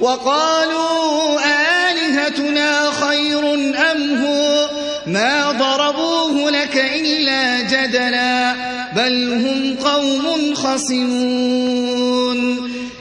وقالوا آلهتنا خير أم هو؟ ما ضربوه لك إلا جدلا بل هم قوم خصمون.